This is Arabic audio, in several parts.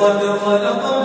وقد خلق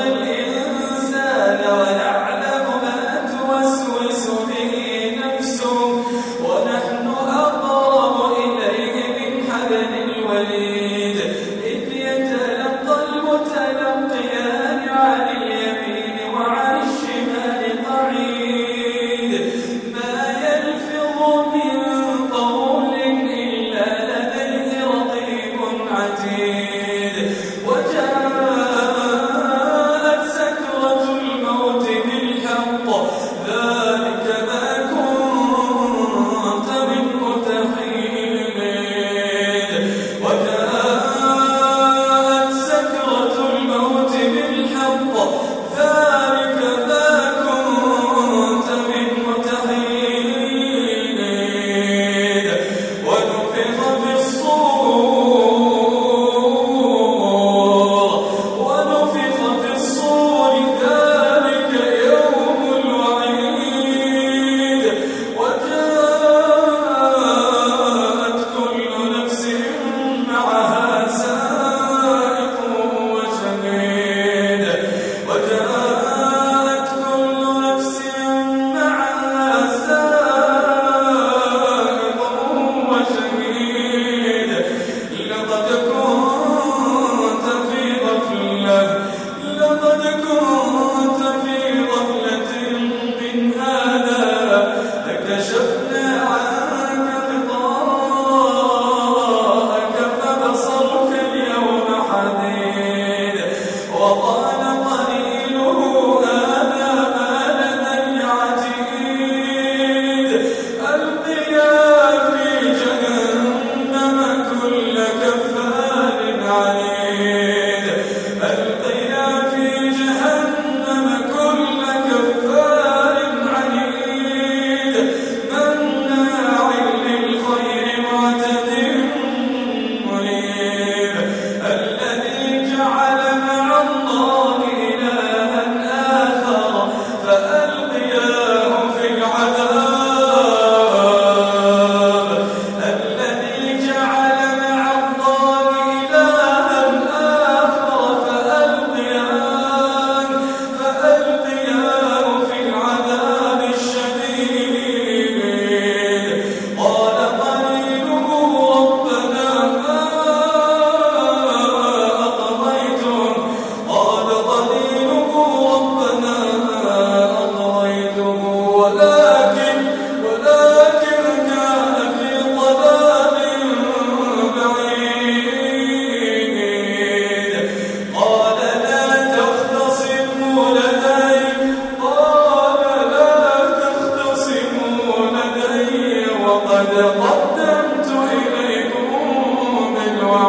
المتقين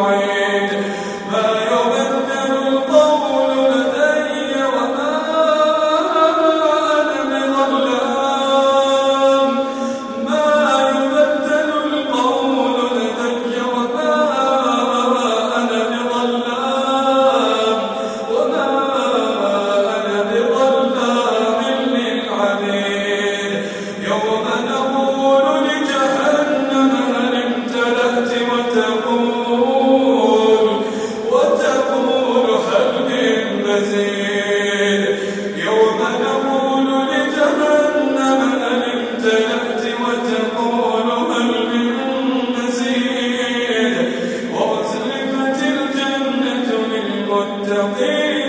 غير بعيد